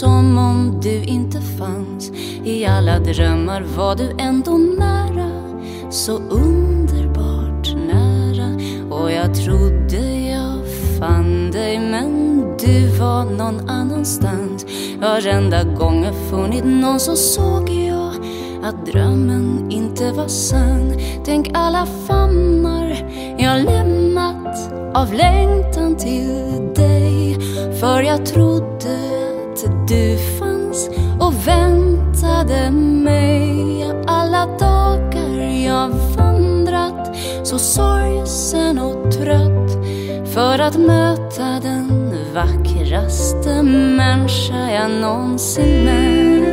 Som om du inte fanns. I alla drömmar var du ändå nära. Så underbart nära. Och jag trodde jag fann dig men du var någon annanstans. Varenda gång jag funnit någon så såg jag att drömmen inte var sann. Tänk alla famnar jag lämnat av längtan till dig. För jag trodde du fanns och väntade mig. Alla dagar jag vandrat så sorgsen och trött för att möta den vackraste människa jag någonsin mött.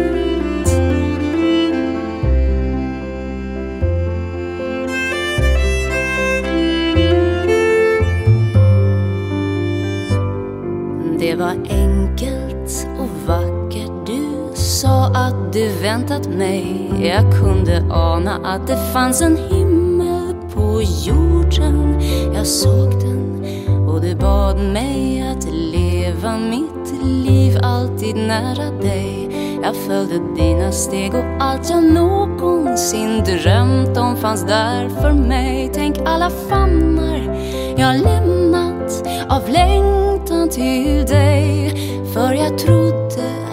Du väntat mig? Jag kunde ana att det fanns en himmel på jorden. Jag såg den och du bad mig att leva mitt liv alltid nära dig. Jag följde dina steg och allt jag någonsin drömt om fanns där för mig. Tänk alla famnar jag lämnat av längtan till dig. För jag trodde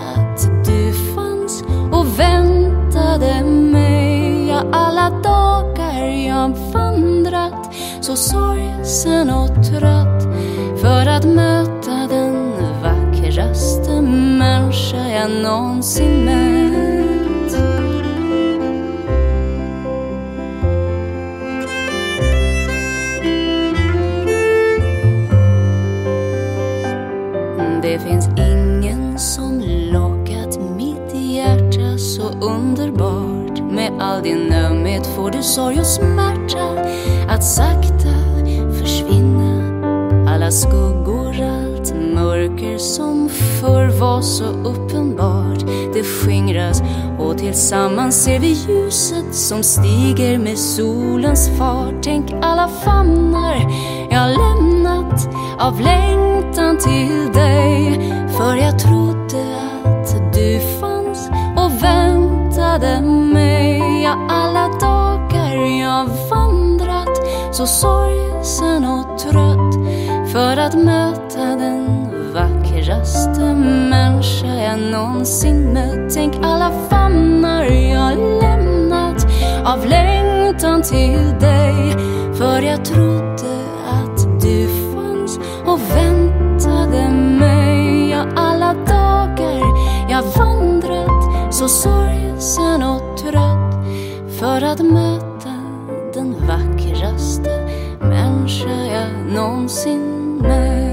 alla dagar jag vandrat. Så sorgsen och trött För att möta den vackraste människa jag någonsin mött. Ömhet sorg och smärta att sakta försvinna. Alla skuggor, allt mörker som förr var så uppenbart Det skingras och tillsammans ser vi ljuset som stiger med solens fart. Tänk alla famnar jag lämnat av längtan till dig För jag trodde att du fanns och väntade mig. Ja, alla har vandrat så sorgsen och trött För att möta den vackraste människa jag någonsin mött. Tänk alla famnar jag lämnat av längtan till dig För jag trodde att du fanns och väntade mig. Ja, alla dagar jag vandrat så sorgsen och trött För att möta den vackraste människa jag någonsin mött.